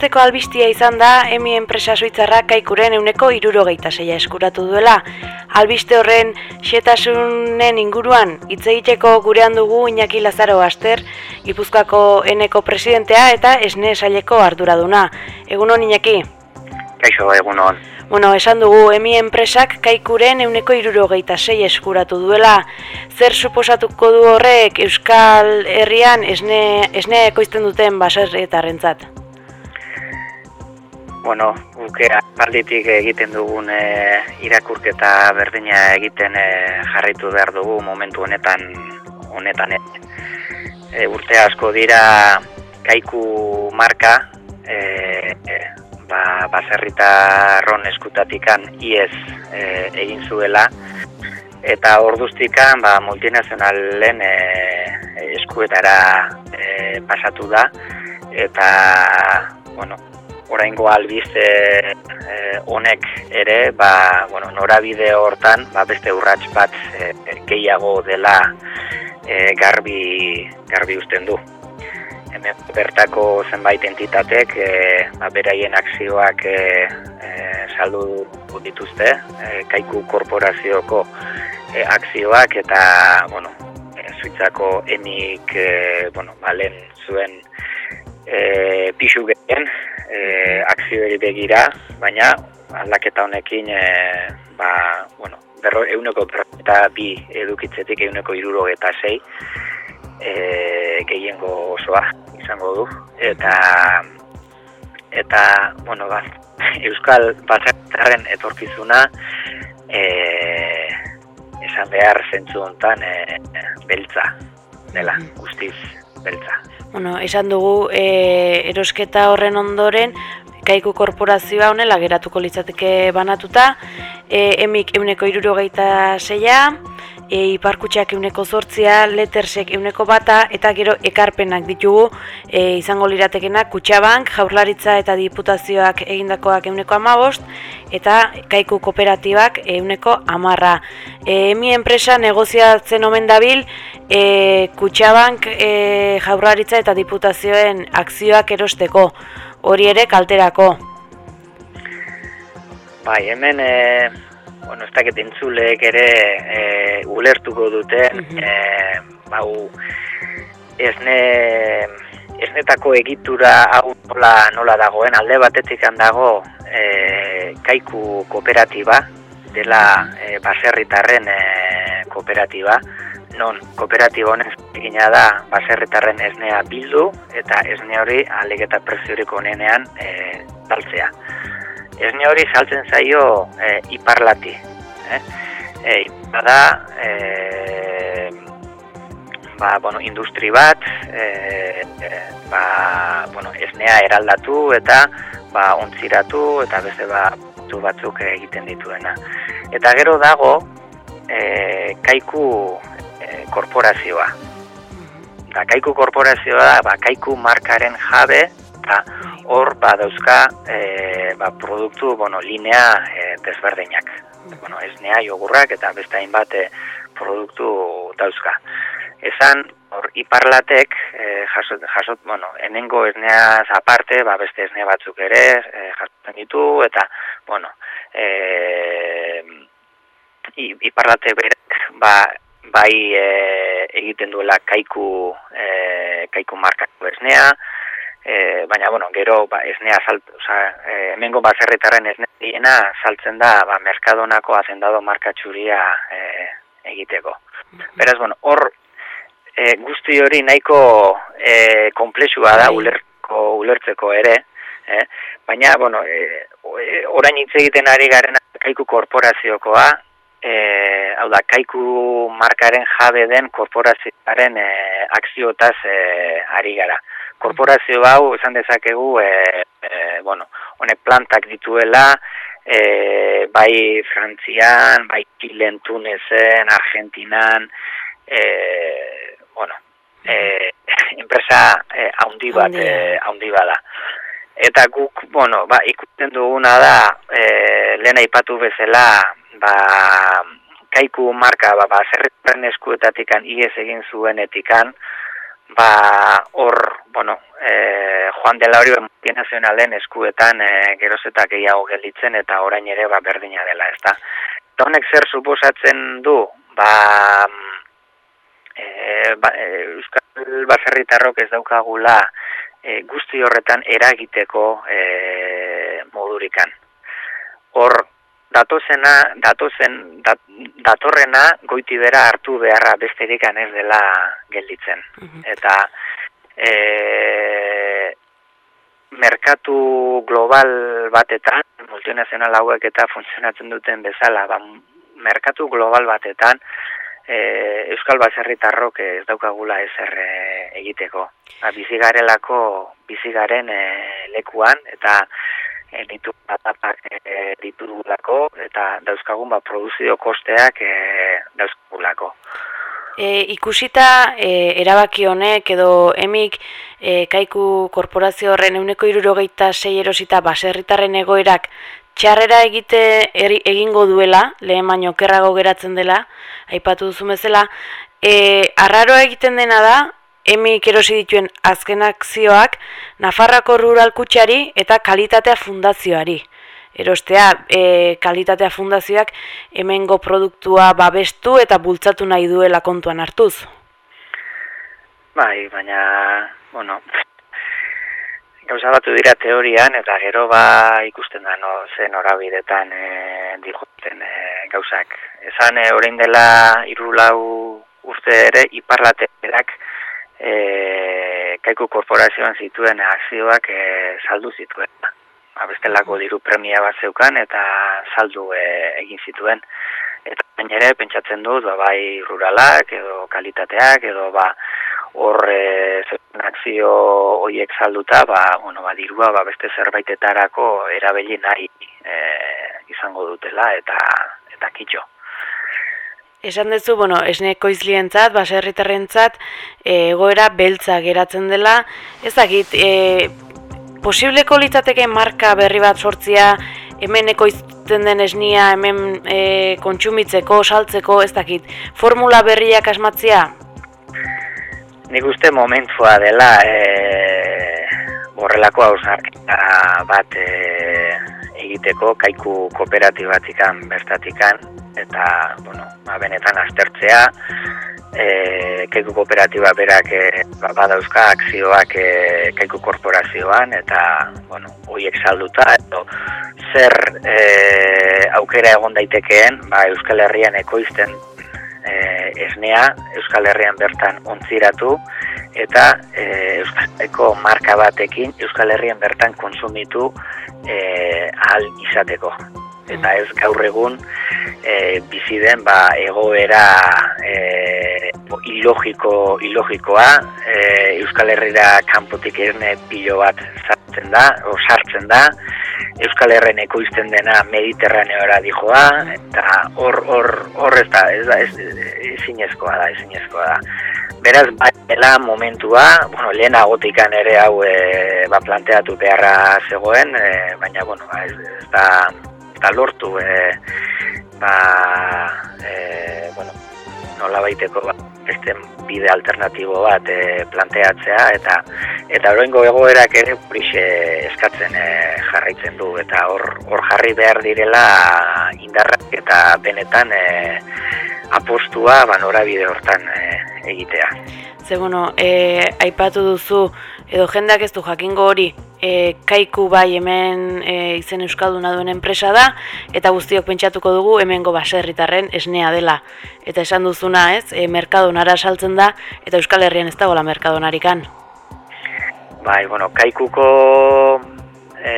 Asteko albistia izan da, emi enpresa suitzarra kaikuren euneko irurogeita zeia eskuratu duela. Albiste horren xetasunen inguruan, hitz egiteko gurean dugu Iñaki Lazaro Aster, Gipuzkoako eneko presidentea eta esne esaileko arduraduna. Egunon Iñaki? Kaixo, egunon. Bueno, esan dugu, emi enpresak kaikuren euneko irurogeita zei eskuratu duela. Zer suposatuko du horrek Euskal Herrian esne, esne ekoizten duten baserrietarren zat? Bueno, guke aparditik egiten dugun e, irakurketa berdina egiten e, jarraitu behar dugu momentu honetan honetan e, urte asko dira kaiku marka e, ba, baserritarron eskutatikan iez e, egin zuela. Eta orduztikan ba, multinazionalen e, eskuetara e, pasatu da. Eta bueno, oraingo albiste e, honek ere ba, bueno, norabide hortan ba, beste urrats bat e, gehiago dela e, garbi, garbi usten du. Hemen bertako zenbait entitatek e, ba, beraien akzioak e, e, saldu dituzte, e, kaiku korporazioko e, akzioak eta bueno, e, zuitzako enik e, bueno, balen zuen e, pixu gehen e, akzioeri begira, baina aldaketa honekin e, ba, bueno, berro, euneko eta bi edukitzetik euneko iruro eta sei, e, gehiengo osoa izango du. Eta eta bueno ba, Euskal Batzarren etorkizuna e, esan behar zentzu hontan e, beltza dela guztiz beltza Bueno, esan dugu e, erosketa horren ondoren kaiku korporazioa honela geratuko litzateke banatuta. E, emik euneko irurogeita zeia e, iparkutxak euneko zortzia, lettersek euneko bata, eta gero ekarpenak ditugu e, izango liratekenak kutxabank, jaurlaritza eta diputazioak egindakoak euneko amabost, eta kaiku kooperatibak euneko amarra. E, emi enpresa negoziatzen omen dabil, e, kutxabank, e, jaurlaritza eta diputazioen akzioak erosteko, hori ere kalterako. Bai, hemen... E bueno, ez dakit entzuleek ere e, ulertuko dute, e, bau, esne, esnetako egitura hau nola, nola dagoen, alde batetik handago e, kaiku kooperatiba, dela e, baserritarren e, kooperatiba, non kooperatiba honen egina da baserritarren esnea bildu eta esne hori alegeta preziorik honenean e, daltzea esne hori saltzen zaio e, iparlati. Eh? E, bada, e, ba, bueno, industri bat, e, e, ba, bueno, esnea eraldatu eta ba, ontziratu eta beste ba, batzuk egiten dituena. Eta gero dago, e, kaiku e, korporazioa. Da, kaiku korporazioa, ba, kaiku markaren jabe, eta hor ba dauzka e, ba, produktu bueno, linea e, desberdinak. Bueno, esnea jogurrak eta beste hainbat e, produktu dauzka. Esan hor iparlatek e, jasot, jasot bueno, enengo esnea aparte, ba, beste esnea batzuk ere e, jasotzen ditu eta bueno, e, iparlate berek ba, bai e, egiten duela kaiku e, kaiku markako esnea, e, baina bueno, gero ba esnea salt, o sea, e, hemengo baserritarren esnea saltzen da ba Mercadonako hacendado marka txuria e, egiteko. Beraz bueno, hor e, guzti hori nahiko e, komplexua da bai. ulerko ulertzeko ere, eh? baina bueno, e, orain hitz egiten ari garen kaiku korporaziokoa E, hau da, kaiku markaren jabe den korporazioaren e, akziotaz e, ari gara korporazio hau esan dezakegu e, e, bueno, honek plantak dituela e, bai Frantzian, bai Chilen, Tunesen, Argentinan e, bueno e, enpresa e, haundi bat e, haundi bada. Eta guk, bueno, ba, ikusten duguna da e, lehen aipatu bezala ba, kaiku marka ba, ba, zerretan eskuetatikan iez egin zuen etikan ba, hor bueno, e, joan dela hori multinazionalen eskuetan e, gerozetak gehiago gelditzen eta orain ere ba, berdina dela, ez da. Honek zer suposatzen du, ba, ba e, Euskal Baserritarrok ez daukagula e, guzti horretan eragiteko e, modurikan. Hor, datozena, datozen, dat, datorrena goiti bera hartu beharra besterik ez dela gelditzen. Mhm. Eta e, merkatu global batetan, multinazional hauek eta funtzionatzen duten bezala, ba, merkatu global batetan, e, Euskal Baserritarrok ez daukagula ezer e, egiteko. Ba, bizigarelako bizigaren e, lekuan eta e, ditu batapak e, ditugulako eta dauzkagun ba, produzio kosteak e, dauzkagulako. E, ikusita e, erabaki honek edo emik e, kaiku korporazio horren euneko irurogeita sei erosita baserritarren egoerak txarrera egite egingo duela, lehen baino kerrago geratzen dela, aipatu duzu bezala, e, arraroa egiten dena da, emik erosi dituen azken akzioak Nafarrako Rural Kutsari eta Kalitatea Fundazioari erostea e, kalitatea fundazioak hemengo produktua babestu eta bultzatu nahi duela kontuan hartuz. Bai, baina, bueno, gauza batu dira teorian eta gero ba ikusten da no, zen horabidetan e, diguten e, gauzak. Ezan e, orain dela irulau urte ere iparlaterak e, kaiku korporazioan zituen akzioak e, saldu zituen abestelako diru premia bat zeukan eta saldu e, egin zituen. Eta ere, pentsatzen dut, ba, bai ruralak edo kalitateak edo ba, hor e, akzio horiek salduta, ba, bueno, ba, dirua ba, beste zerbaitetarako erabili nahi e, izango dutela eta eta kitxo. Esan duzu, bueno, esneko izlientzat, baserritarrentzat, egoera beltza geratzen dela, ezagit, e, posibleko litzateke marka berri bat sortzia hemen ekoizten den esnia, hemen e, kontsumitzeko, saltzeko, ez dakit, formula berriak asmatzia? Nik uste momentua dela e, borrelako hausnarketa bat e, egiteko, kaiku kooperatibatikan, bertatikan, eta, bueno, ba, benetan aztertzea, e, kaiku kooperatiba berak e, badauzka akzioak e, kaiku korporazioan eta bueno, hoiek salduta edo zer e, aukera egon daitekeen ba, Euskal Herrian ekoizten e, esnea Euskal Herrian bertan ontziratu eta e, Euskal marka batekin Euskal Herrian bertan konsumitu e, ahal izateko. Eta ez gaur egun e, bizi den ba, egoera e, ilogiko, ilogikoa e, Euskal Herrira kanpotik erne pilo bat sartzen da, o sartzen da Euskal Herren ekoizten dena mediterraneora dijoa eta hor hor hor ez da, ez da, ez, ezinezkoa da, ezinezkoa da. Beraz, baila momentua, bueno, lehen agotikan ere hau e, ba, planteatu beharra zegoen, e, baina, bueno, ba, ez, ez da, eta lortu e, ba, e, bueno, nola baiteko ba, beste bide alternatibo bat e, planteatzea eta eta oroingo egoerak ere purixe eskatzen e, jarraitzen du eta hor hor jarri behar direla indarrak eta benetan e, apostua ba norabide hortan e, egitea. Ze bueno, e, aipatu duzu edo jendeak ez du jakingo hori e, kaiku bai hemen e, izen euskalduna duen enpresa da eta guztiok pentsatuko dugu hemengo baserritarren esnea dela. Eta esan duzuna ez e, merkadonara saltzen da eta euskal herrian ez dagoela merkadonarikan bai bueno kaikuko e,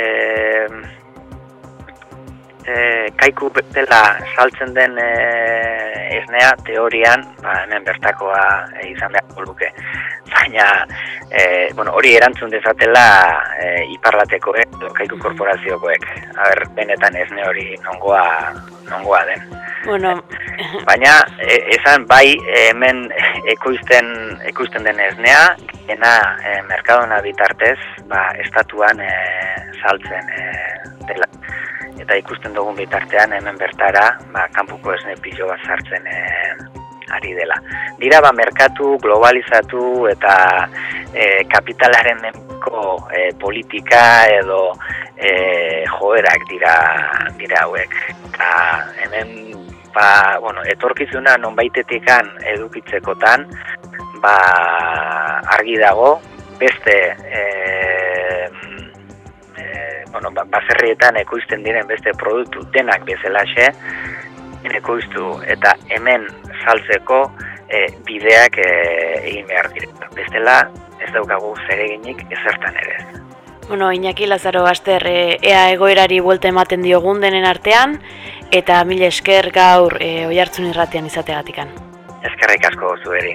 e, kaiku dela saltzen den e, esnea teorian ba, hemen bertakoa e, izan behar luke baina e, bueno, hori erantzun dezatela e, iparlatekoek, lokaiku korporaziokoek. Aber, benetan ez ne hori nongoa, nongoa den. Bueno. Baina, e, esan bai hemen ekoizten, ekoizten den esnea, gena e, merkadona bitartez, ba, estatuan e, saltzen e, dela. Eta ikusten dugun bitartean hemen bertara, ba, kanpuko esne pilo bat sartzen e, ari dela. Dira ba merkatu globalizatu eta e, kapitalaren menko e, politika edo e, joerak dira dira hauek. Eta hemen ba, bueno, etorkizuna nonbaitetikan edukitzekotan ba, argi dago beste e, bueno, ba, baserrietan ekoizten diren beste produktu denak bezalaxe ekoiztu eta hemen saltzeko e, bideak e, egin behar dira. Bestela ez daukagu zereginik ezertan ere. Bueno, Iñaki Lazaro Baster, e, ea egoerari buelte ematen diogun denen artean, eta mila esker gaur e, oi hartzun irratian izateagatikan. Eskerrik asko zueri.